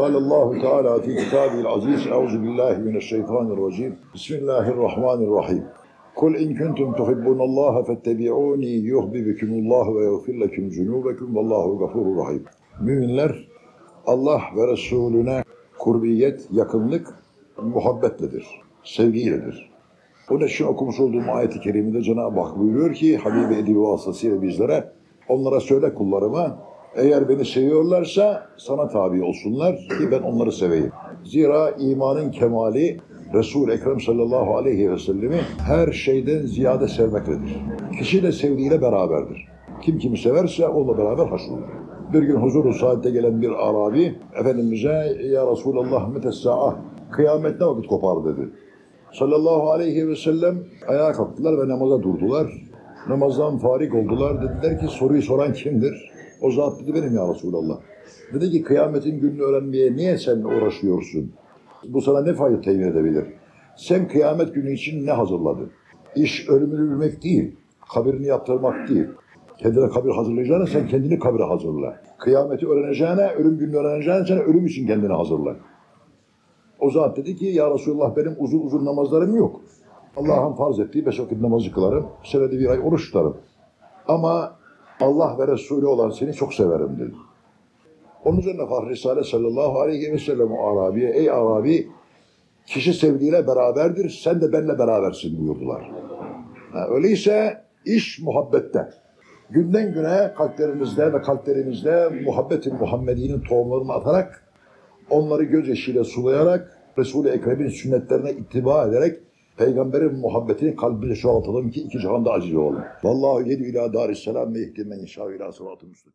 قال الله تعالى في كتابه العزيز أعوذ بالله من الشيطان الرجيم بسم الله الرحمن الرحيم قل إن كنتم تحبون الله فاتبعوني يحببكم الله ويغفر لكم ذنوبكم والله غفور رحيم Müminler Allah ve Resulüne kurbiyet, yakınlık muhabbetledir, sevgiyledir. Onun için okumuş olduğum ayet-i kerimede Cenab-ı Hak buyuruyor ki Habibi Edibi vasıtasıyla bizlere onlara söyle kullarıma eğer beni seviyorlarsa sana tabi olsunlar ki ben onları seveyim. Zira imanın kemali Resul-i Ekrem sallallahu aleyhi ve sellemi her şeyden ziyade sevmektedir. Kişi de sevdiğiyle beraberdir. Kim kimi severse onunla beraber haşrolur. Bir gün huzuru saatte gelen bir Arabi Efendimiz'e ya Resulallah metessa'a kıyamet ne vakit kopar dedi. Sallallahu aleyhi ve sellem ayağa kalktılar ve namaza durdular. Namazdan farik oldular. Dediler ki soruyu soran kimdir? O zat dedi benim ya Resulallah. Dedi ki kıyametin gününü öğrenmeye niye sen uğraşıyorsun? Bu sana ne fayda temin edebilir? Sen kıyamet günü için ne hazırladın? İş ölümünü bilmek değil, kabirini yaptırmak değil. Kendine kabir hazırlayacağına sen kendini kabire hazırla. Kıyameti öğreneceğine, ölüm gününü öğreneceğine sen ölüm için kendini hazırla. O zat dedi ki ya Resulullah benim uzun uzun namazlarım yok. Allah'ın farz ettiği beş vakit namazı kılarım. Senede bir ay oruç tutarım. Ama Allah ve Resulü olan seni çok severim dedi. Onun üzerine Fahri Risale sallallahu aleyhi ve sellem Arabi'ye ey Arabi kişi sevdiğiyle beraberdir sen de benimle berabersin buyurdular. Ha, öyleyse iş muhabbette. Günden güne kalplerinizde ve kalplerimizde muhabbetin Muhammedi'nin tohumlarını atarak onları gözyaşıyla sulayarak Resul-i Ekrem'in sünnetlerine ittiba ederek Peygamberin muhabbetini kalbimize çoğaltalım ki iki cihanda aciz olalım. Vallahu yedü ila darisselam ve ihtimen inşa ila sıratı.